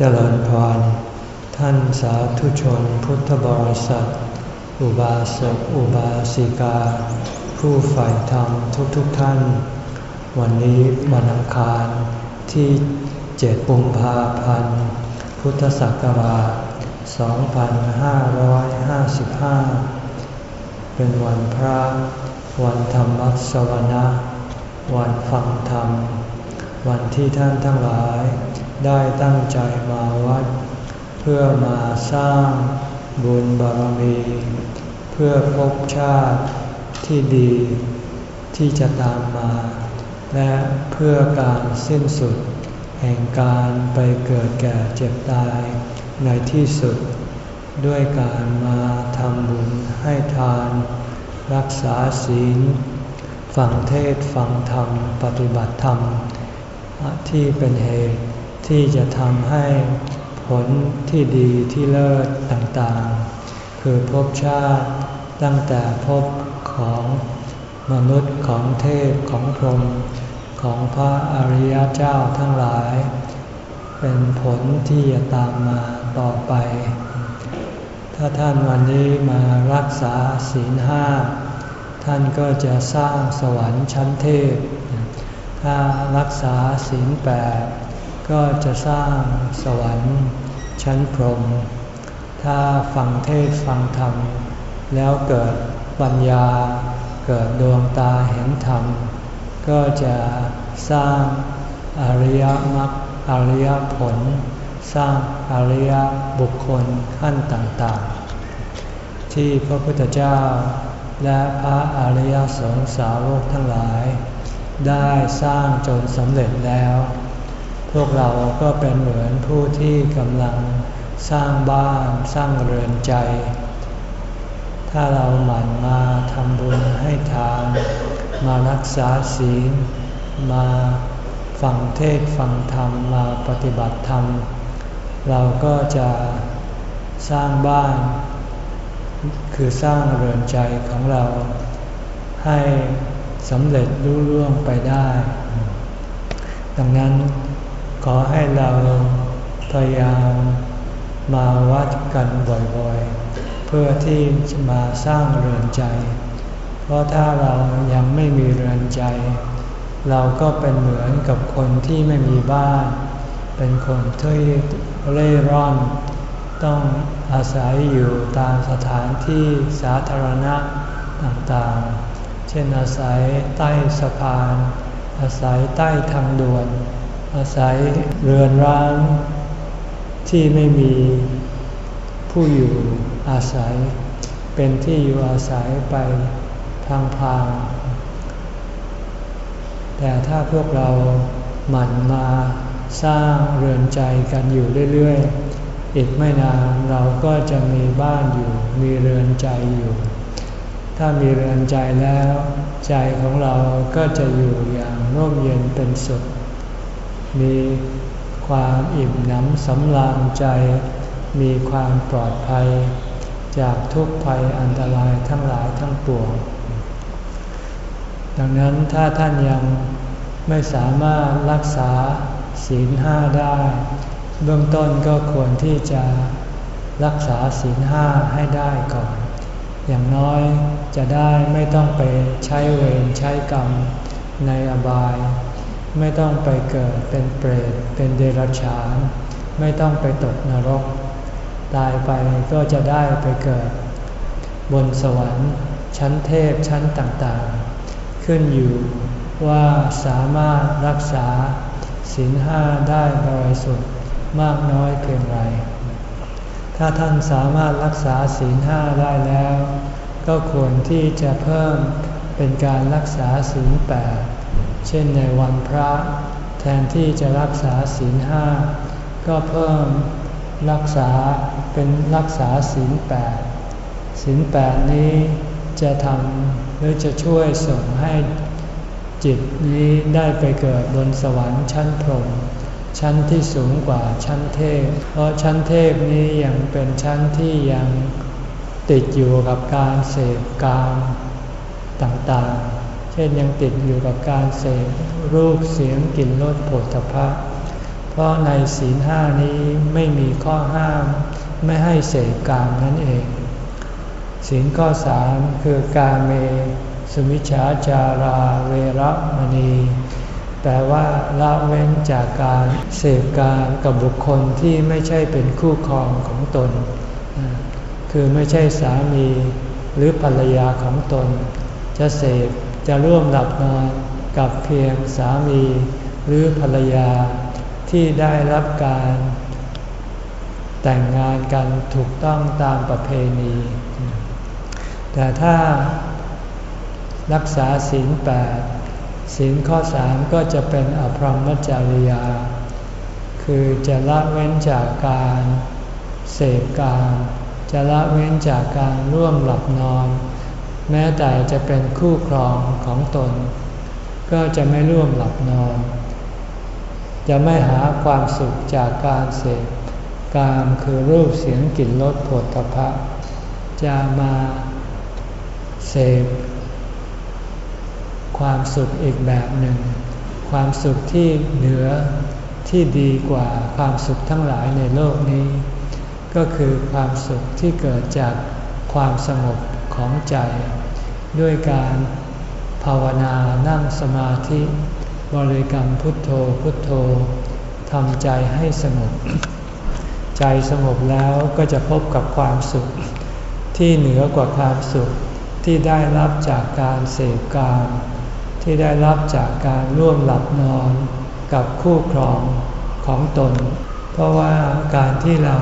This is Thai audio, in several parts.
เจริญพร ท่านสาธุชนพุทธบริษัท อุบาสกอุบาสิกา ผู้ใฝ่ธรรมทุกๆทท่าน วันนี้วันอังคารที่เจ็ดปุมภาพันธ์ พุทธศักราช 2555 เป็นวันพระ วันธรรมสวนะ วันฟังธรรม วันที่ท่านทั้งหลาย ได้ตั้งใจมาวัด เพื่อมาสร้างบุญบารมี เพื่อพบชาติที่ดีที่จะตามมา และเพื่อการสิ้นสุด แห่งการไปเกิดแก่เจ็บตายในที่สุด ด้วยการมาทำบุญให้ทาน รักษาศีลฟังเทศฟังธรรม ปฏิบัติธรรม ที่เป็นเหตุ ที่จะทำให้ผลที่ดีที่เลิศต่างๆ คือภพชาติตั้งแต่ภพของมนุษย์ของเทพของพรหมของพระอริยเจ้าทั้งหลาย เป็นผลที่จะตามมาต่อไป ถ้าท่านวันนี้มารักษาศีลห้าท่านก็จะสร้างสวรรค์ชั้นเทพ ถ้ารักษาศีลแปด ก็จะสร้างสวรรค์ชั้นพรหมถ้าฟังเทศฟังธรรม แล้วเกิดปัญญา เกิดดวงตาเห็นธรรม ก็จะสร้างอริยมรรคอริยผล สร้างอริยบุคคลขั้นต่างๆ ที่พระพุทธเจ้า และพระอริยสงสาวกทั้งหลาย ได้สร้างจนสำเร็จแล้ว พวกเราก็เป็นเหมือนผู้ที่กำลังสร้างบ้านสร้างเรือนใจ ถ้าเราหมั่นมาทำบุญให้ทาน มารักษาศีล มาฟังเทศฟังธรรมมาปฏิบัติธรรม เราก็จะสร้างบ้าน คือสร้างเรือนใจของเรา ให้สำเร็จรุ่ร่วงไปได้ ดังนั้น อให้เราพยายามมาวัดกันบ่อยๆ เพื่อที่จะมาสร้างเรือนใจ เพราะถ้าเรายังไม่มีเรือนใจ เราก็เป็นเหมือนกับคนที่ไม่มีบ้าน เป็นคนที่เร่ร่อน ต้องอาศัยอยู่ตามสถานที่สาธารณะต่างๆ เช่นอาศัยใต้สะพาน อาศัยใต้ทางด่วน อาศัยเรือนร้างที่ไม่มีผู้อยู่อาศัย เป็นที่อยู่อาศัยไปทางพางแต่ถ้าพวกเราหมั่นมาสร้างเรือนใจกันอยู่เรื่อยๆ อีกไม่นานเราก็จะมีบ้านอยู่ มีเรือนใจอยู่ ถ้ามีเรือนใจแล้ว ใจของเราก็จะอยู่อย่างร่มเย็นเป็นสุข มีความอิ่มหนำสำราญใจ มีความปลอดภัย จากทุกภัยอันตรายทั้งหลายทั้งปวง ดังนั้นถ้าท่านยังไม่สามารถรักษาศีลห้าได้ เบื้องต้นก็ควรที่จะรักษาศีลห้าให้ได้ก่อน อย่างน้อยจะได้ไม่ต้องไปใช้เวรใช้กรรมในอบาย ไม่ต้องไปเกิดเป็นเปรตเป็นเดรัจฉาน ไม่ต้องไปตกนรก ตายไปก็จะได้ไปเกิด บนสวรรค์ ชั้นเทพชั้นต่างๆ ขึ้นอยู่ว่าสามารถรักษาศีลห้าได้บริสุทธิ์มากน้อยเพียงไร ถ้าท่านสามารถรักษาศีลห้าได้แล้ว ก็ควรที่จะเพิ่มเป็นการรักษาศีลแปด เช่นในวันพระแทนที่จะรักษาศีลห้าก็เพิ่มรักษาเป็นรักษาศีลแปดศีลแปดนี้จะทำหรือจะช่วยส่งให้จิตนี้ได้ไปเกิดบนสวรรค์ชั้นพรหมชั้นที่สูงกว่าชั้นเทพ เพราะชั้นเทพนี้ยังเป็นชั้นที่ยังติดอยู่กับการเสพกามต่างๆ ช่นยังติดอยู่กับการเสพรูปเสียงกลิ่นรสผลตภะพราะในศีลห้านี้ไม่มีข้อห้ามไม่ให้เสพกามนั่นเอง ศีลข้อสามคือกาเม สุมิชาจาราเวรมณี แปลว่าละเว้นจากการเสพการกับบุคคลที่ไม่ใช่เป็นคู่ครองของตน คือไม่ใช่สามีหรือภรรยาของตน จะเสพ จะร่วมหลับนอนกับเพียงสามีหรือภรรยาที่ได้รับการแต่งงานกันถูกต้องตามประเพณี แต่ถ้ารักษาศีลแปดศีลข้อสามก็จะเป็นอภรรมจริยา คือจะละเว้นจากการเสพการ จะละเว้นจากการร่วมหลับนอน แม้แต่จะเป็นคู่ครองของตน ก็จะไม่ร่วมหลับนอน จะไม่หาความสุขจากการเสพกามคือรูปเสียงกลิ่นรสผลตภะจะมาเสพความสุขอีกแบบหนึ่ง ความสุขที่เหนือที่ดีกว่าความสุขทั้งหลายในโลกนี้ ก็คือความสุขที่เกิดจากความสงบ ของใจ ด้วยการภาวนานั่งสมาธิ บริกรรมพุทโธพุทโธทำใจให้สงบ ใจสงบแล้วก็จะพบกับความสุข ที่เหนือกว่าความสุขที่ได้รับจากการเสพกามที่ได้รับจากการร่วมหลับนอนกับคู่ครองของตน เพราะว่าการที่เรา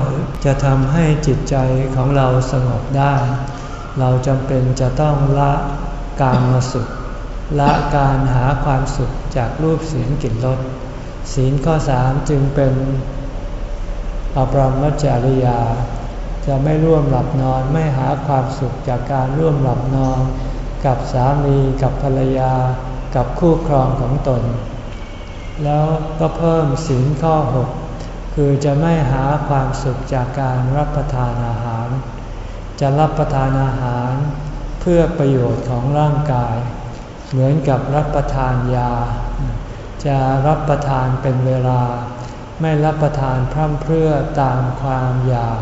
จะทำให้จิตใจของเราสงบได้ เราจำเป็นจะต้องละการมาสุข ละการหาความสุขจากรูปเสียงกลิ่นรสศีลข้อสามจึงเป็นอปรมจริยา จะไม่ร่วมหลับนอนไม่หาความสุขจากการร่วมหลับนอน กับสามีกับภรรยา กับคู่ครองของตน แล้วก็เพิ่มศีลข้อหกคือจะไม่หาความสุขจากการรับประทานอาหาร จะรับประทานอาหาร เพื่อประโยชน์ของร่างกาย เหมือนกับรับประทานยา จะรับประทานเป็นเวลา ไม่รับประทานพร่ำเพรื่อตามความอยาก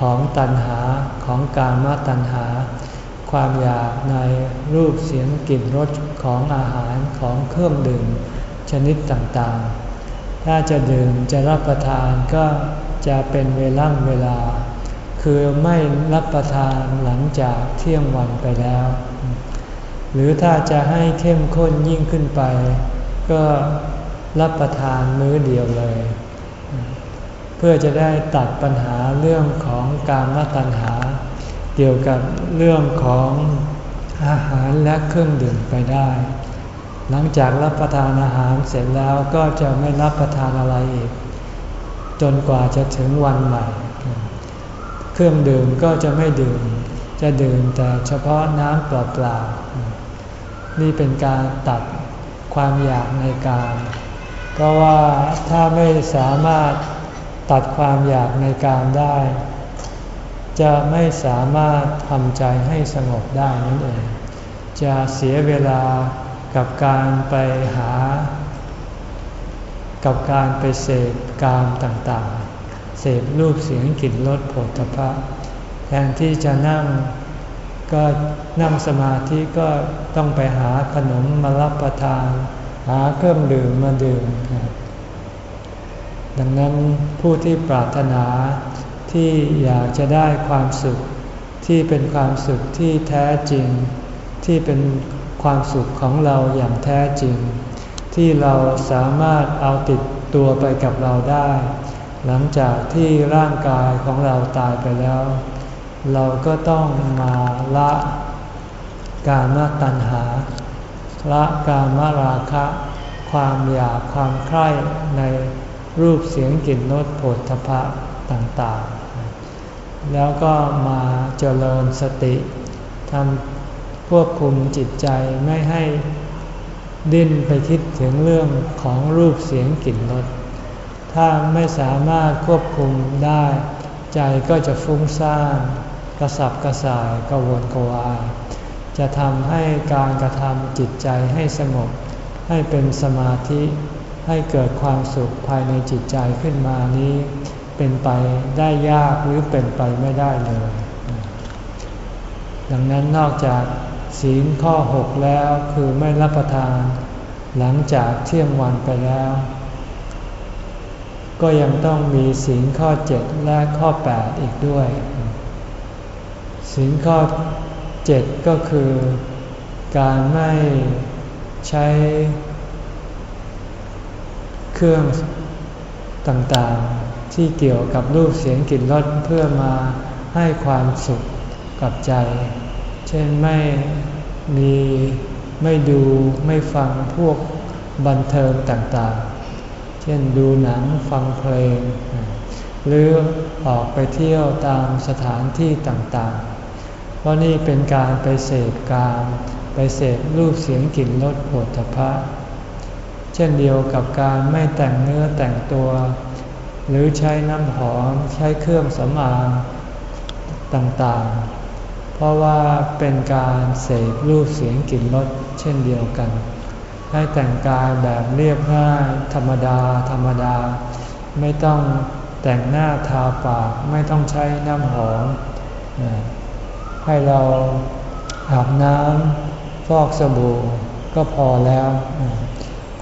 ของตัณหาของการมาตัณหา ความอยากในรูปเสียงกลิ่นรสของอาหารของเครื่องดื่มชนิดต่างๆ ถ้าจะดื่มจะรับประทานก็จะเป็นเวล่ำเวลา คือไม่รับประทานหลังจากเที่ยงวันไปแล้ว หรือถ้าจะให้เข้มข้นยิ่งขึ้นไป ก็รับประทานมื้อเดียวเลย เพื่อจะได้ตัดปัญหาเรื่องของการมตัญหา เกี่ยวกับเรื่องของอาหารและเครื่องดื่มไปได้ หลังจากรับประทานอาหารเสร็จแล้วก็จะไม่รับประทานอะไรอีก จนกว่าจะถึงวันใหม่ เครื่องดื่มก็จะไม่ดื่ม จะดื่มแต่เฉพาะน้ำเปล่าๆนี่เป็นการตัดความอยากในการ เพราะว่าถ้าไม่สามารถตัดความอยากในการได้ จะไม่สามารถทำใจให้สงบได้นั่นเอง จะเสียเวลากับการไปหา กับการไปเสพกามต่างๆ เสพรูปเสียงกลิ่นรสผลตภะแทนที่จะนั่งก็นั่งสมาธิก็ต้องไปหาขนมมารับประทาน หาเครื่องดื่มมาดื่ม ดังนั้นผู้ที่ปรารถนาที่อยากจะได้ความสุขที่เป็นความสุขที่แท้จริง ที่เป็นความสุขของเราอย่างแท้จริง ที่เราสามารถเอาติดตัวไปกับเราได้ หลังจากที่ร่างกายของเราตายไปแล้ว เราก็ต้องมาละกามตัณหา ละกามราคะ ความอยากความใคร่ในรูปเสียงกลิ่นรสผลทพะต่างๆ แล้วก็มาเจริญสติทำควบคุมจิตใจไม่ให้ดิ้นไปคิดถึงเรื่องของรูปเสียงกลิ่นรส ถ้าไม่สามารถควบคุมได้ ใจก็จะฟุ้งซ่านกระสับกระส่ายกระวนกระวาย จะทำให้การกระทำจิตใจให้สงบ ให้เป็นสมาธิให้เกิดความสุขภายในจิตใจขึ้นมานี้ เป็นไปได้ยากหรือเป็นไปไม่ได้เลย ดังนั้นนอกจากศีลข้อ6แล้วคือไม่รับประทาน หลังจากเที่ยงวันไปแล้ว ก็ยังต้องมีศีลข้อ 7 และข้อ 8 อีกด้วย ศีลข้อ 7 ก็คือ การไม่ใช้ เครื่องต่างๆ ที่เกี่ยวกับรูปเสียงกลิ่นรสเพื่อมาให้ความสุขกับใจ เช่นไม่มีไม่ดูไม่ฟังพวกบันเทิงต่างๆ ช่นดูหนังฟังเพลง หรือออกไปเที่ยวตามสถานที่ต่างๆ เพราะนี่เป็นการไปเสพกามไปเสพรูปเสียงกลิ่นรสผลตภะเช่นเดียวกับการไม่แต่งเนื้อแต่งตัว หรือใช้น้ำหอมใช้เครื่องสำอางต่างๆ เพราะว่าเป็นการเสพรูปเสียงกลิ่นรสเช่นเดียวกัน ให้แต่งกายแบบเรียบง่ายธรรมดา ธรรมดา ไม่ต้องแต่งหน้าทาปากไม่ต้องใช้น้ำหอมให้เราอาบน้ำฟอกสบู่ก็พอแล้ว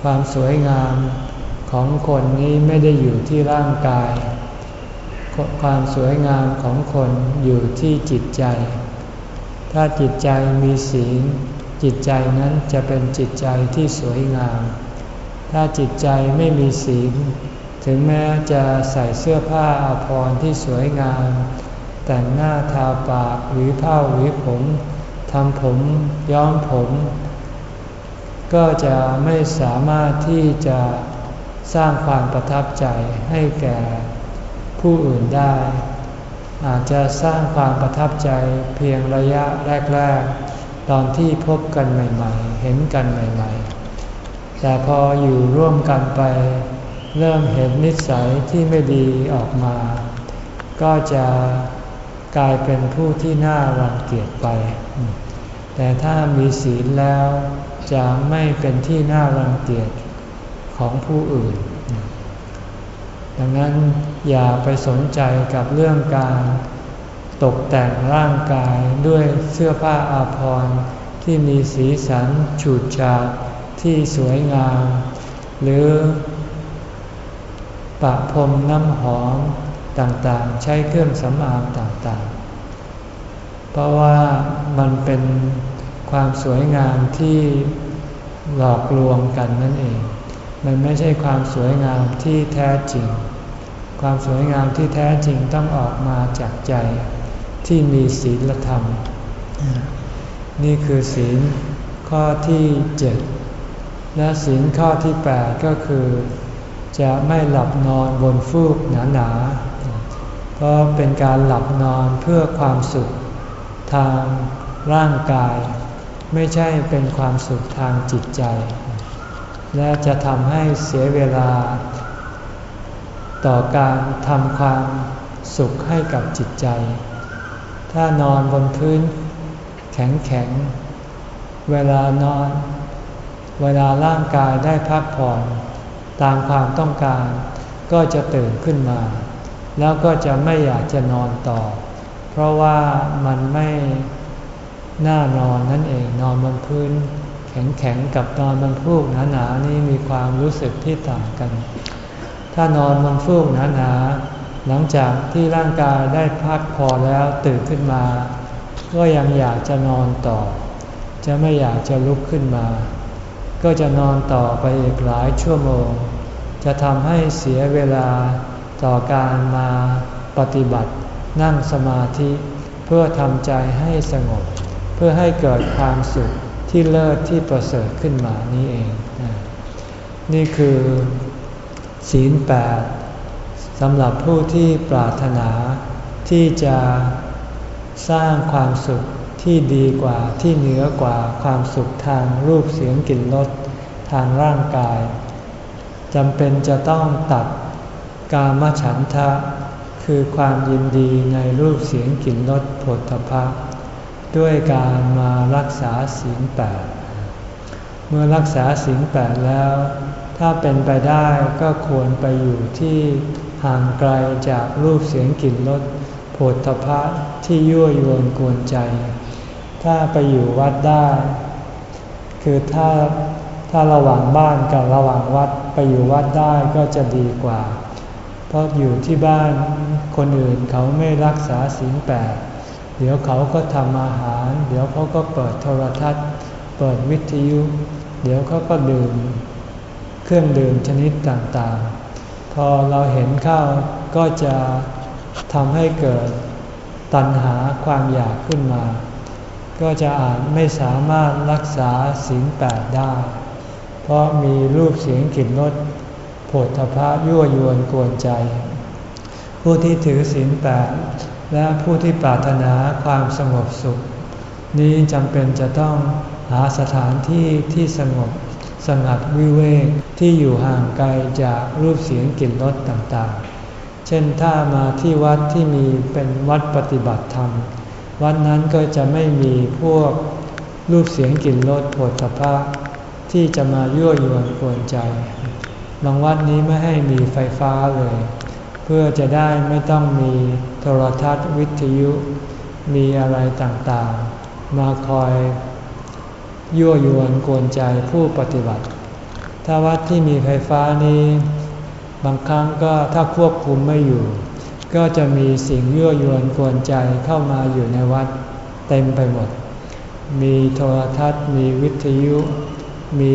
ความสวยงามของคนนี้ไม่ได้อยู่ที่ร่างกาย ความสวยงามของคนอยู่ที่จิตใจ ถ้าจิตใจมีศีล จิตใจนั้นจะเป็นจิตใจที่สวยงาม ถ้าจิตใจไม่มีศีล ถึงแม้จะใส่เสื้อผ้าอาภรณ์ที่สวยงาม แต่งหน้าทาปากหรือผ้าหวีผมทำผมย้อมผม ก็จะไม่สามารถที่จะสร้างความประทับใจให้แก่ผู้อื่นได้ อาจจะสร้างความประทับใจเพียงระยะแรก ๆ ตอนที่พบกันใหม่ ๆ เห็นกันใหม่ ๆ แต่พออยู่ร่วมกันไป เริ่มเห็นนิสัยที่ไม่ดีออกมา ก็จะกลายเป็นผู้ที่น่ารังเกียจไป แต่ถ้ามีศีลแล้วจะไม่เป็นที่น่ารังเกียจของผู้อื่น ดังนั้นอย่าไปสนใจกับเรื่องการ ตกแต่งร่างกายด้วยเสื้อผ้าอาภรณ์ที่มีสีสันฉูดฉาดที่สวยงาม หรือปะพรมน้ำหอมต่างๆ ใช้เครื่องสำอางต่างๆ เพราะว่ามันเป็นความสวยงามที่หลอกลวงกันนั่นเอง มันไม่ใช่ความสวยงามที่แท้จริง ความสวยงามที่แท้จริงต้องออกมาจากใจ ที่มีศีลธรรม นี่คือศีลข้อที่เจ็ดและศีลข้อที่แปดก็คือ จะไม่หลับนอนบนฟูกหนาๆก็เป็นการหลับนอนเพื่อความสุขทางร่างกาย ไม่ใช่เป็นความสุขทางจิตใจ และจะทำให้เสียเวลา ต่อการทำความสุขให้กับจิตใจ ถ้านอนบนพื้นแข็งๆ เวลานอน เวลาร่างกายได้พักผ่อนตามความต้องการ ก็จะตื่นขึ้นมา แล้วก็จะไม่อยากจะนอนต่อ เพราะว่ามันไม่น่านอนนั่นเองนอนบนพื้น แข็งๆ กับนอนบนฟูกหนาๆนี่มีความรู้สึกที่ต่างกัน ถ้านอนบนฟูกหนาๆ หลังจากที่ร่างกายได้พักพอแล้วตื่นขึ้นมา ก็ยังอยากจะนอนต่อ จะไม่อยากจะลุกขึ้นมา ก็จะนอนต่อไปอีกหลายชั่วโมง จะทำให้เสียเวลาต่อการมาปฏิบัติ นั่งสมาธิเพื่อทำใจให้สงบ เพื่อให้เกิดความสุขที่เลิศที่ประเสริฐขึ้นมานี้เอง นี่คือศีลแปด สำหรับผู้ที่ปรารถนาที่จะสร้างความสุขที่ดีกว่าที่เหนือกว่าความสุขทางรูปเสียงกลิ่นรสทางร่างกายจำเป็นจะต้องตัดกามฉันทะ คือความยินดีในรูปเสียงกลิ่นรสผลตภะด้วยการมารักษาศีลแปดเมื่อรักษาศีลแปดแล้ว ถ้าเป็นไปได้ก็ควรไปอยู่ที่ ห่างไกลจากรูปเสียงกลิ่นรสโผฏฐพะที่ยั่วยวนกวนใจ ถ้าไปอยู่วัดได้ คือถ้าถ้าระหว่างบ้านกับระหว่างวัดไปอยู่วัดได้ก็จะดีกว่า เพราะอยู่ที่บ้านคนอื่นเขาไม่รักษาศีลแปดเดี๋ยวเขาก็ทำอาหาร เดี๋ยวเขาก็เปิดโทรทัศน์ เปิดวิทยุ เดี๋ยวเขาก็ดื่ม เครื่องดื่มชนิดต่างๆ พอเราเห็นเข้าก็จะทำให้เกิดตัณหาความอยากขึ้นมา ก็จะอาจไม่สามารถรักษาศีลแปดได้ เพราะมีรูปเสียงกลิ่นรสผฏฐพะยั่วยวนกวนใจ ผู้ที่ถือศีลแปดและผู้ที่ปรารถนาความสงบสุข นี้จำเป็นจะต้องหาสถานที่ที่สงบ สงัดวิเวกที่อยู่ห่างไกลจากรูปเสียงกลิ่นรสต่างๆ เช่นถ้ามาที่วัดที่มีเป็นวัดปฏิบัติธรรม วัดนั้นก็จะไม่มีพวกรูปเสียงกลิ่นรสโผฏฐพะที่จะมายั่วยวนกวนใจบางวัดนี้ไม่ให้มีไฟฟ้าเลย เพื่อจะได้ไม่ต้องมีโทรทัศน์วิทยุ มีอะไรต่างๆ มาคอย ยั่วยวนกวนใจผู้ปฏิบัติ ถ้าวัดที่มีไฟฟ้านี้ บางครั้งก็ถ้าควบคุมไม่อยู่ ก็จะมีสิ่งยั่วยวนกวนใจเข้ามาอยู่ในวัดเต็มไปหมด มีโทรทัศน์ มีวิทยุ มี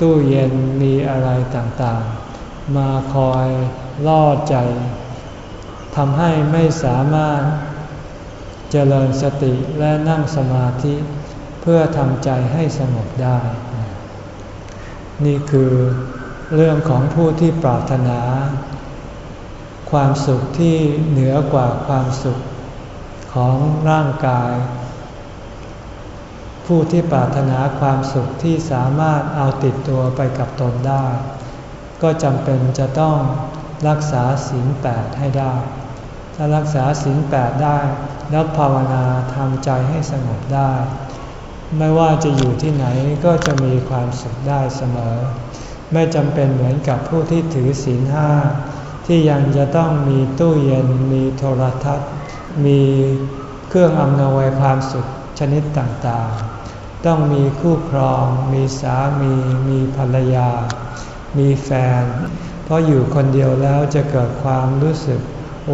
ตู้เย็น มีอะไรต่างๆ มาคอยล่อใจทำให้ไม่สามารถเจริญสติและนั่งสมาธิ เพื่อทำใจให้สงบได้ นี่คือเรื่องของผู้ที่ปรารถนา ความสุขที่เหนือกว่าความสุขของร่างกาย ผู้ที่ปรารถนาความสุขที่สามารถเอาติดตัวไปกับตนได้ ก็จำเป็นจะต้องรักษาศีลแปดให้ได้ ถ้ารักษาศีลแปดได้ แล้วภาวนาทำใจให้สงบได้ ไม่ว่าจะอยู่ที่ไหนก็จะมีความสุขได้เสมอ ไม่จำเป็นเหมือนกับผู้ที่ถือศีลห้าที่ยังจะต้องมีตู้เย็น มีโทรทัศน์ มีเครื่องอำนวยความสุขชนิดต่างๆ ต้องมีคู่ครอง มีสามี มีภรรยา มีแฟน เพราะอยู่คนเดียวแล้วจะเกิดความรู้สึก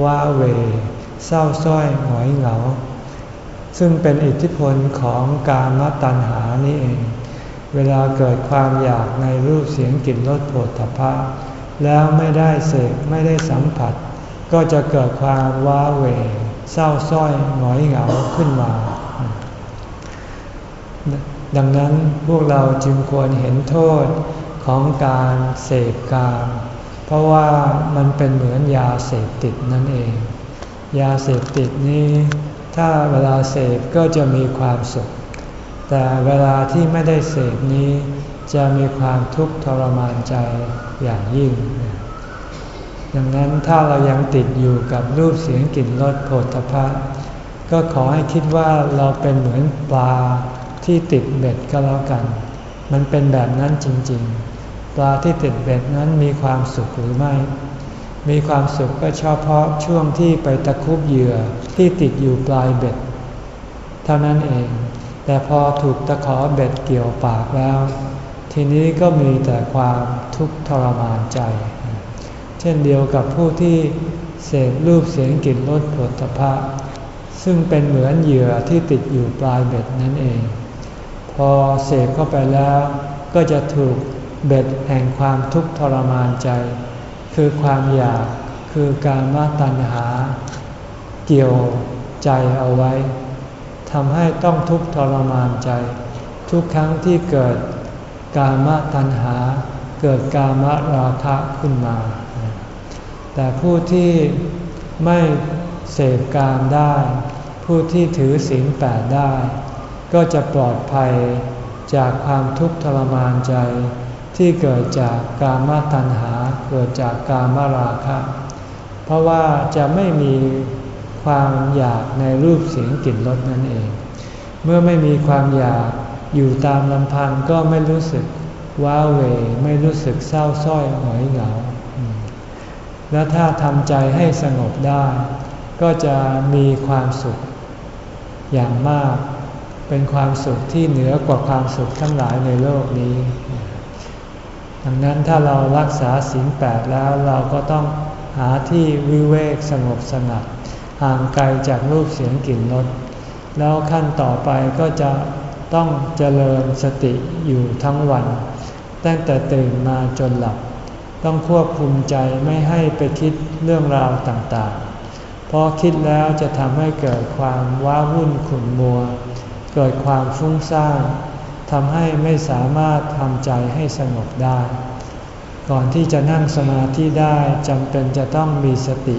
ว้าเวเศร้าส้อยหงอยเหงา ซึ่งเป็นอิทธิพลของกามตัณหานี่เอง เวลาเกิดความอยากในรูปเสียงกลิ่นรสโผฏฐพะแล้วไม่ได้เสกไม่ได้สัมผัส ก็จะเกิดความว้าเหวเศร้าส้อยหงอยเหงาขึ้นมา ดังนั้นพวกเราจึงควรเห็นโทษของการเสพกามเพราะว่ามันเป็นเหมือนยาเสพติดนั่นเอง ยาเสพติดนี้ ถ้าเวลาเสพก็จะมีความสุข แต่เวลาที่ไม่ได้เสพนี้จะมีความทุกข์ทรมานใจอย่างยิ่ง ดังนั้นถ้าเรายังติดอยู่กับรูปเสียงกลิ่นรสโผฏฐพะก็ขอให้คิดว่าเราเป็นเหมือนปลาที่ติดเบ็ดก็แล้วกัน มันเป็นแบบนั้นจริง ๆ ปลาที่ติดเบ็ดนั้นมีความสุขหรือไม่ มีความสุขก็เฉพาะช่วงที่ไปตะคุบเหยื่อที่ติดอยู่ปลายเบ็ด เท่านั้นเอง แต่พอถูกตะขอเบ็ดเกี่ยวปากแล้ว ทีนี้ก็มีแต่ความทุกข์ทรมานใจ เช่นเดียวกับผู้ที่เสพรูปเสียงกลิ่นรสผลตภะซึ่งเป็นเหมือนเหยื่อที่ติดอยู่ปลายเบ็ดนั่นเอง พอเสพเข้าไปแล้ว ก็จะถูกเบ็ดแห่งความทุกข์ทรมานใจ คือความอยากคือการมาตัณหา เกี่ยวใจเอาไว้ทำให้ต้องทุกข์ทรมานใจ ทุกครั้งที่เกิดกามตัณหา เกิดกามราคะขึ้นมา แต่ผู้ที่ไม่เสพกามได้ ผู้ที่ถือศีลแปดได้ ก็จะปลอดภัยจากความทุกข์ทรมานใจ ที่เกิดจากกามตัณหาเกิดจากกามราคะ เพราะว่าจะไม่มีความอยากในรูปเสียงกลิ่นรสนั่นเอง เมื่อไม่มีความอยากอยู่ตามลำพังก็ไม่รู้สึกว้าเหวไม่รู้สึกเศร้าส้อยหงอยเหงา และถ้าทำใจให้สงบได้ ก็จะมีความสุขอย่างมาก เป็นความสุขที่เหนือกว่าความสุขทั้งหลายในโลกนี้ ดังนั้นถ้าเรารักษาศีลแปดแล้วเราก็ต้องหาที่วิเวกสงบสงัด ห่างไกลจากรูปเสียงกลิ่นรสแล้วขั้นต่อไปก็จะต้องเจริญสติอยู่ทั้งวัน ตั้งแต่ตื่นมาจนหลับ ต้องควบคุมใจไม่ให้ไปคิดเรื่องราวต่างๆ เพราะคิดแล้วจะทำให้เกิดความว้าวุ่นขุ่นมัว เกิดความฟุ้งซ่าน ทำให้ไม่สามารถทำใจให้สงบได้ ก่อนที่จะนั่งสมาธิได้จำเป็นจะต้องมีสติ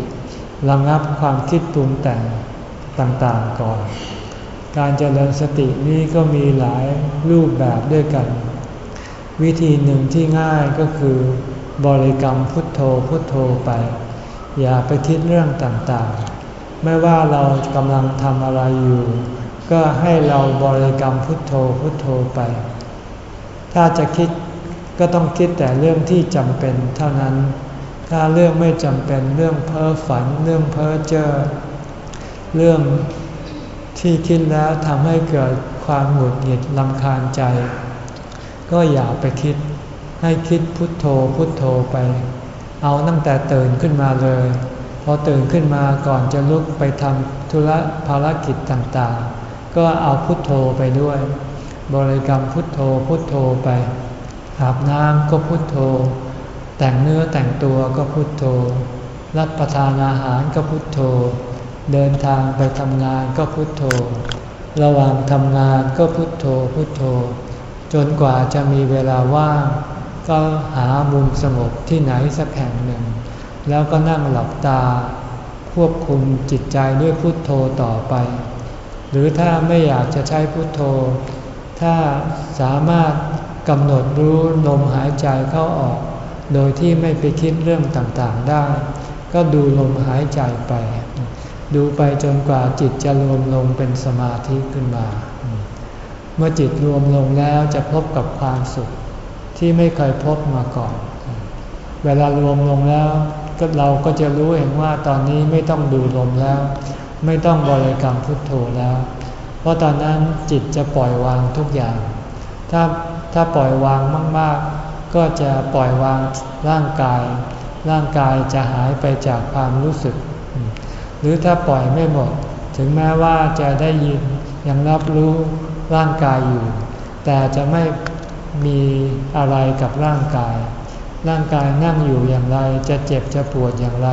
ระงับความคิดปรุงแต่งต่างๆก่อน การเจริญสตินี้ก็มีหลายรูปแบบด้วยกัน วิธีหนึ่งที่ง่ายก็คือบริกรรมพุทโธพุทโธไป อย่าไปคิดเรื่องต่างๆ ไม่ว่าเรากำลังทำอะไรอยู่ ก็ให้เราบริกรรมพุทโธพุทโธไป ถ้าจะคิดก็ต้องคิดแต่เรื่องที่จำเป็นเท่านั้น ถ้าเรื่องไม่จำเป็นเรื่องเพ้อฝันเรื่องเพ้อเจ้อเรื่องที่คิดแล้วทำให้เกิดความหงุดหงิดลำคาญใจ ก็อย่าไปคิดให้คิดพุทโธพุทโธไป เอาตั้งแต่ตื่นขึ้นมาเลย พอตื่นขึ้นมาก่อนจะลุกไปทำธุระภารกิจต่างๆ ก็เอาพุทโธไปด้วย บริกรรมพุทโธพุทโธไปอาบน้ำก็พุทโธ แต่งเนื้อแต่งตัวก็พุทโธ รับประทานอาหารก็พุทโธ เดินทางไปทำงานก็พุทโธ ระหว่างทำงานก็พุทโธพุทโธ จนกว่าจะมีเวลาว่าง ก็หามุมสงบที่ไหนสักแห่งหนึ่ง แล้วก็นั่งหลับตา ควบคุมจิตใจด้วยพุทโธต่อไป หรือถ้าไม่อยากจะใช้พุทโธ ถ้าสามารถกำหนดรู้ลมหายใจเข้าออก โดยที่ไม่ไปคิดเรื่องต่างๆได้ ก็ดูลมหายใจไป ดูไปจนกว่าจิตจะรวมลงเป็นสมาธิขึ้นมา เมื่อจิตรวมลงแล้วจะพบกับความสุขที่ไม่เคยพบมาก่อน เวลารวมลงแล้วเราก็จะรู้เองว่าตอนนี้ไม่ต้องดูลมแล้ว ไม่ต้องบริกรรมพุทโธแล้ว เพราะตอนนั้นจิตจะปล่อยวางทุกอย่าง ถ้าถ้าปล่อยวางมากก็จะปล่อยวางร่างกาย ร่างกายจะหายไปจากความรู้สึก หรือถ้าปล่อยไม่หมด ถึงแม้ว่าจะได้ยินยังรับรู้ร่างกายอยู่ แต่จะไม่มีอะไรกับร่างกาย ร่างกายนั่งอยู่อย่างไร จะเจ็บจะปวดอย่างไร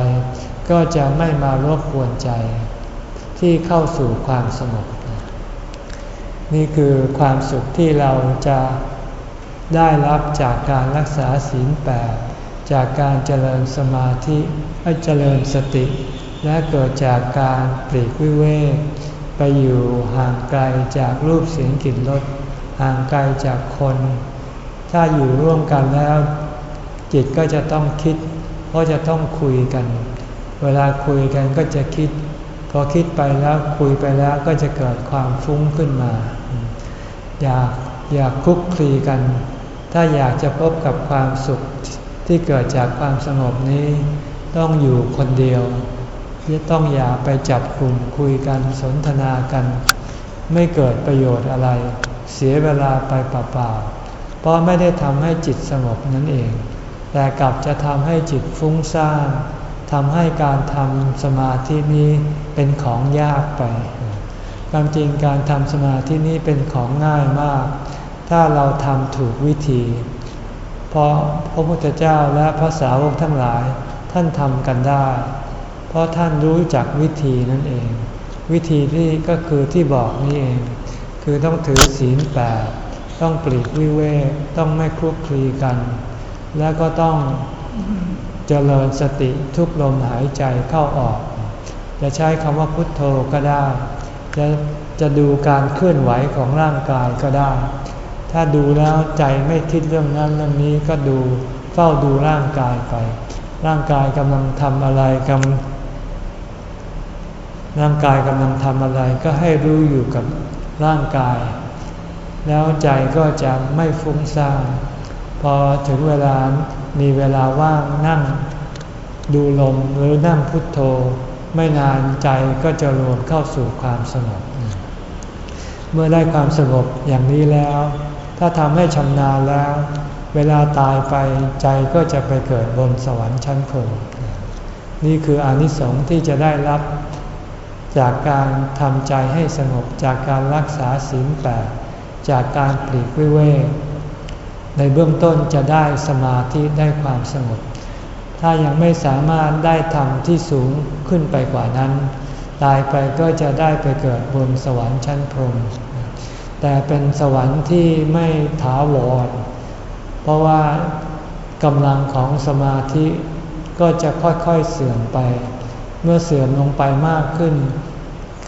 ก็จะไม่มารบกวนใจ ที่เข้าสู่ความสงบ นี่คือความสุขที่เราจะได้รับจากการรักษาศีลแปดจากการเจริญสมาธิให้เจริญสติ และเกิดจากการปลีกวิเวกไปอยู่ห่างไกลจากรูปเสียงกลิ่นรสห่างไกลจากคน ถ้าอยู่ร่วมกันแล้ว จิตก็จะต้องคิด เพราะจะต้องคุยกัน เวลาคุยกันก็จะคิด อคิดไปแล้วคุยไปแล้วก็จะเกิดความฟุ้งขึ้นมา อยากอยากคุกคลีกัน ถ้าอยากจะพบกับความสุขที่เกิดจากความสงบนี้ ต้องอยู่คนเดียวจะต้องอย่าไปจับกลุ่มคุยกันสนทนากัน ไม่เกิดประโยชน์อะไร เสียเวลาไปเปล่าๆเพราะไม่ได้ทำให้จิตสงบนั่นเอง แต่กลับจะทำให้จิตฟุ้งซ่านทำให้การทำสมาธินี้ เป็นของยากไป ความจริงการทำสมาธินี้เป็นของง่ายมาก ถ้าเราทำถูกวิธี เพราะพระพุทธเจ้าและพระสาวกทั้งหลายท่านทำกันได้ เพราะท่านรู้จักวิธีนั่นเอง วิธีที่ก็คือที่บอกนี่เอง คือต้องถือศีลแปดต้องปลีกวิเวกต้องไม่คลุกคลีกัน แล้วก็ต้องเจริญสติทุกลมหายใจเข้าออก จะใช้คำว่าพุทโธก็ได้ จะจะดูการเคลื่อนไหวของร่างกายก็ได้ ถ้าดูแล้วใจไม่คิดเรื่องนั้นเรื่องนี้ก็ดูเฝ้าดูร่างกายไป ร่างกายกำลังทำอะไรกำร่างกายกำลังทำอะไรก็ให้รู้อยู่กับร่างกาย แล้วใจก็จะไม่ฟุ้งซ่านพอถึงเวลามีเวลาว่างนั่ง ดูลมหรือนั่งพุทโธ ไม่นานใจก็จะรวมเข้าสู่ความสงบ เมื่อได้ความสงบอย่างนี้แล้ว ถ้าทำให้ชำนาญแล้ว เวลาตายไปใจก็จะไปเกิดบนสวรรค์ชั้นพรมนี่คืออนิสงส์ที่จะได้รับจากการทำใจให้สงบจากการรักษาศีลแปดจากการปลีกวิเวกในเบื้องต้นจะได้สมาธิได้ความสงบ ถ้ายังไม่สามารถได้ทำที่สูงขึ้นไปกว่านั้น ตายไปก็จะได้ไปเกิดบนสวรรค์ชั้นพรหมแต่เป็นสวรรค์ที่ไม่ถาวร เพราะว่ากำลังของสมาธิก็จะค่อยๆเสื่อมไป เมื่อเสื่อมลงไปมากขึ้น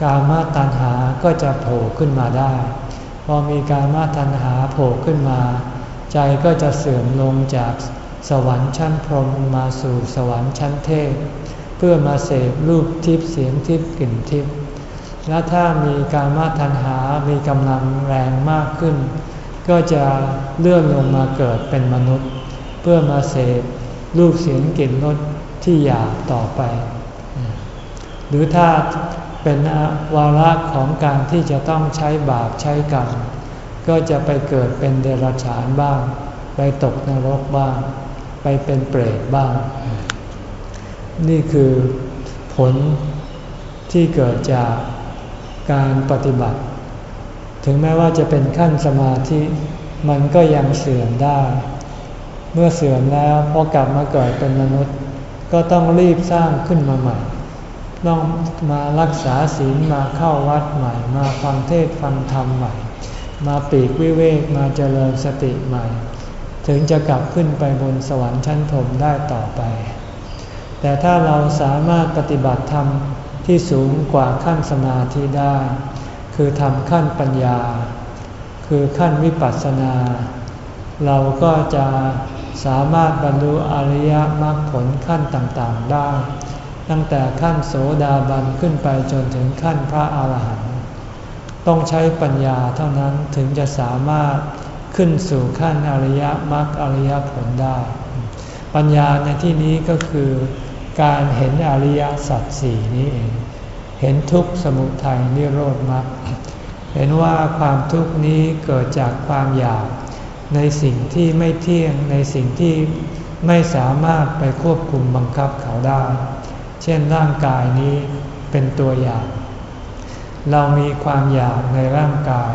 กามาตัณหาก็จะโผล่ขึ้นมาได้ พอมีกามาตัณหาโผล่ขึ้นมา ใจก็จะเสื่อมลงจาก สวรรค์ชั้นพรหมมาสู่สวรรค์ชั้นเทพ เพื่อมาเสพรูปทิพย์เสียงทิพย์กลิ่นทิพย์และถ้ามีการมาทันหามีกำลังแรงมากขึ้น ก็จะเลื่อนลงมาเกิดเป็นมนุษย์ เพื่อมาเสพรูปเสียงกลิ่นรสที่อยากต่อไป หรือถ้าเป็นวาระของการที่จะต้องใช้บาปใช้กรรมก็จะไปเกิดเป็นเดรัจฉานบ้าง ไปตกนรกบ้าง ไปเป็นเปรตบ้าง นี่คือผลที่เกิดจากการปฏิบัติ ถึงแม้ว่าจะเป็นขั้นสมาธิมันก็ยังเสื่อมได้ เมื่อเสื่อมแล้วพอกลับมาเกิดเป็นมนุษย์ ก็ต้องรีบสร้างขึ้นมาใหม่ ต้องมารักษาศีลมาเข้าวัดใหม่ มาฟังเทศฟังธรรมใหม่ มาปีกวิเวกมาเจริญสติใหม่ ถึงจะกลับขึ้นไปบนสวรรค์ชั้นพรมได้ต่อไป แต่ถ้าเราสามารถปฏิบัติธรรมที่สูงกว่าขั้นสมาธิได้ คือทำขั้นปัญญา คือขั้นวิปัสสนา เราก็จะสามารถบรรลุอริยมรรคผลขั้นต่างๆได้ ตั้งแต่ขั้นโสดาบันขึ้นไปจนถึงขั้นพระอาหารหันต์ต้องใช้ปัญญาเท่านั้นถึงจะสามารถ ขึ้นสู่ขั้นอริยมรรคอริยผลได้ ปัญญาในที่นี้ก็คือการเห็นอริยสัจสี่นี้เอง เห็นทุกข์สมุทัยนิโรธมรรค เห็นว่าความทุกข์นี้เกิดจากความอยาก ในสิ่งที่ไม่เที่ยงในสิ่งที่ไม่สามารถไปควบคุมบังคับเขาได้ เช่นร่างกายนี้เป็นตัวอย่าง เรามีความอยากในร่างกาย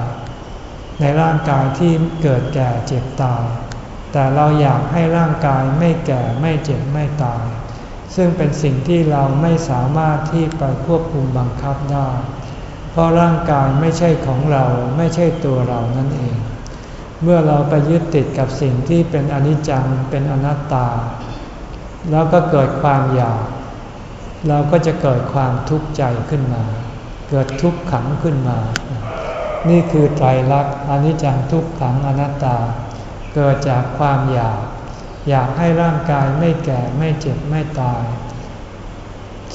ในร่างกายที่เกิดแก่เจ็บตาย แต่เราอยากให้ร่างกายไม่แก่ไม่เจ็บไม่ตาย ซึ่งเป็นสิ่งที่เราไม่สามารถที่ไปควบคุมบังคับได้ เพราะร่างกายไม่ใช่ของเราไม่ใช่ตัวเรานั่นเอง เมื่อเราไปยึดติดกับสิ่งที่เป็นอนิจจังเป็นอนัตตา แล้วก็เกิดความอยาก เราก็จะเกิดความทุกข์ใจขึ้นมา เกิดทุกข์ขังขึ้นมา นี่คือไตรลักษณ์อนิจจังทุกขังอนัตตา เกิดจากความอยาก อยากให้ร่างกายไม่แก่ไม่เจ็บไม่ตาย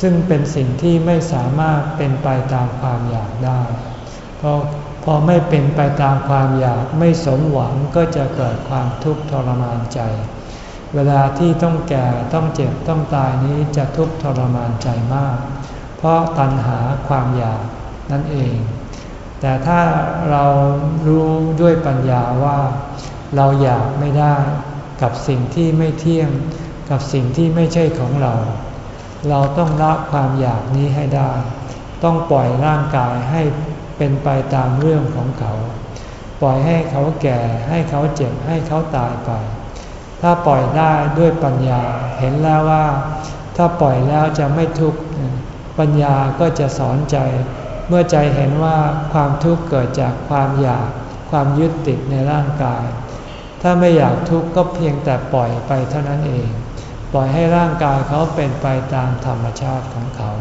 ซึ่งเป็นสิ่งที่ไม่สามารถเป็นไปตามความอยากได้พอพอไม่เป็นไปตามความอยากไม่สมหวังก็จะเกิดความทุกข์ทรมานใจ เวลาที่ต้องแก่ต้องเจ็บต้องตายนี้จะทุกข์ทรมานใจมาก เพราะตัณหาความอยากนั่นเอง แต่ถ้าเรารู้ด้วยปัญญาว่า เราอยากไม่ได้กับสิ่งที่ไม่เที่ยง กับสิ่งที่ไม่ใช่ของเรา เราต้องละความอยากนี้ให้ได้ ต้องปล่อยร่างกายให้เป็นไปตามเรื่องของเขา ปล่อยให้เขาแก่ให้เขาเจ็บให้เขาตายไป ถ้าปล่อยได้ด้วยปัญญาเห็นแล้วว่า ถ้าปล่อยแล้วจะไม่ทุกข์ปัญญาก็จะสอนใจ เมื่อใจเห็นว่าความทุกข์เกิดจากความอยากความยึดติดในร่างกาย ถ้าไม่อยากทุกข์ก็เพียงแต่ปล่อยไปเท่านั้นเอง ปล่อยให้ร่างกายเขาเป็นไปตามธรรมชาติของเขา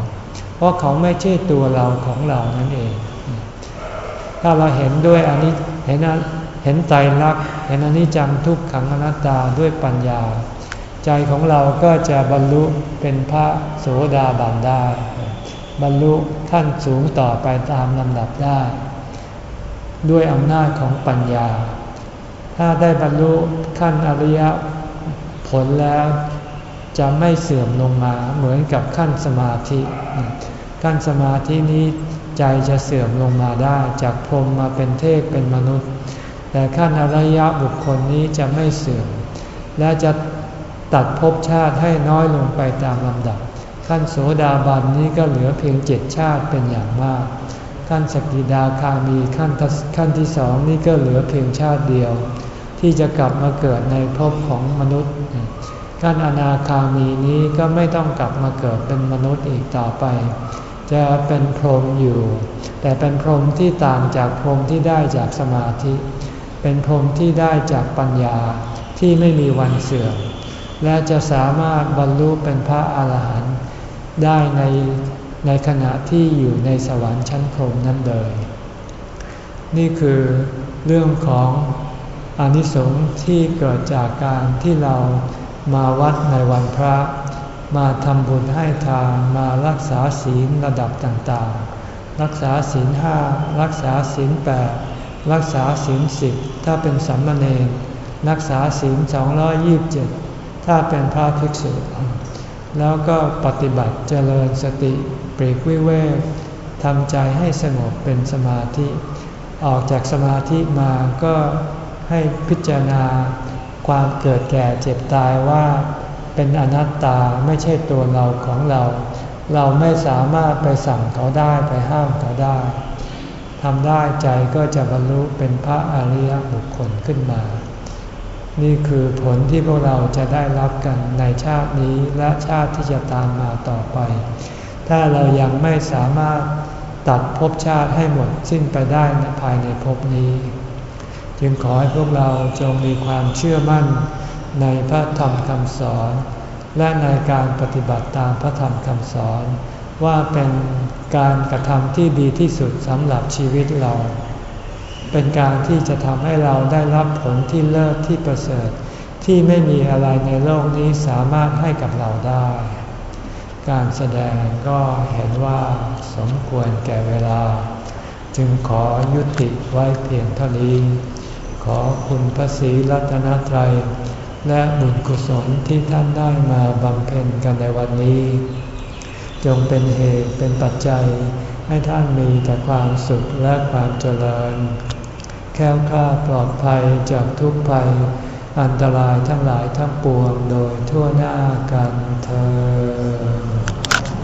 เพราะเขาไม่ใช่ตัวเราของเรานั่นเอง ถ้าเราเห็นด้วยอันนี้เห็นเห็นใจรักเห็นอนิจจังทุกขังอนัตตาด้วยปัญญา ใจของเราก็จะบรรลุเป็นพระโสดาบันได้ บรรลุขั้นสูงต่อไปตามลำดับได้ ด้วยอำนาจของปัญญา ถ้าได้บรรลุขั้นอริยผลแล้วจะไม่เสื่อมลงมาเหมือนกับขั้นสมาธิ ขั้นสมาธินี้ใจจะเสื่อมลงมาได้จากพรหมมาเป็นเทพเป็นมนุษย์ แต่ขั้นอริยบุคคลนี้จะไม่เสื่อม และจะตัดภพชาติให้น้อยลงไปตามลำดับ ขั้นโสดาบันนี้ก็เหลือเพียงเจ็ดชาติเป็นอย่างมากขั้นสกิดาคามีขั้นขั้นที่สองนี้ก็เหลือเพียงชาติเดียว ที่จะกลับมาเกิดในภพของมนุษย์ขั้นอนาคามีนี้ก็ไม่ต้องกลับมาเกิดเป็นมนุษย์อีกต่อไป จะเป็นพรหมอยู่ แต่เป็นพรหมที่ต่างจากพรหมที่ได้จากสมาธิ เป็นพรหมที่ได้จากปัญญาที่ไม่มีวันเสื่อมและจะสามารถบรรลุเป็นพระอาหารหันต์ ได้ในในขณะที่อยู่ในสวรรค์ชั้นพรหมนั้นเลย นี่คือเรื่องของอนิสงส์ที่เกิดจากการที่เรามาวัดในวันพระ มาทำบุญให้ทานมารักษาศีลระดับต่างๆ รักษาศีลห้ารักษาศีลแปดรักษาศีลสิบถ้าเป็นสัมมาเนรรักษาศีลสองยี่บเจ็ดถ้าเป็นพระภิกษุ แล้วก็ปฏิบัติเจริญสติปรกวิเวกทำใจให้สงบเป็นสมาธิ ออกจากสมาธิมาก็ให้พิจารณา ความเกิดแก่เจ็บตายว่า เป็นอนัตตาไม่ใช่ตัวเราของเรา เราไม่สามารถไปสั่งเขาได้ไปห้ามเขาได้ทำได้ใจก็จะบรรลุเป็นพระอริยบุคคลขึ้นมา นี่คือผลที่พวกเราจะได้รับกันในชาตินี้และชาติที่จะตามมาต่อไป ถ้าเรายังไม่สามารถตัดภพชาติให้หมดสิ้นไปได้ในภายในภพนี้ จึงขอให้พวกเราจงมีความเชื่อมั่นในพระธรรมคำสอน และในการปฏิบัติตามพระธรรมคำสอน ว่าเป็นการกระทำที่ดีที่สุดสำหรับชีวิตเรา เป็นการที่จะทำให้เราได้รับผลที่เลิศที่ประเสริฐ ที่ไม่มีอะไรในโลกนี้สามารถให้กับเราได้ การแสดงก็เห็นว่าสมควรแก่เวลา จึงขอยุติไว้เพียงเท่านี้ ขอคุณพระศรีรัตนตรัย และบุญกุศลที่ท่านได้มาบำเพ็ญกันในวันนี้ จงเป็นเหตุเป็นปัจจัยให้ท่านมีแต่ความสุขและความเจริญ ค้วคลาดปลอดภัยจากทุกภัย อันตรายทั้งหลายทั้งปวงโดยทั่วหน้ากันเธอ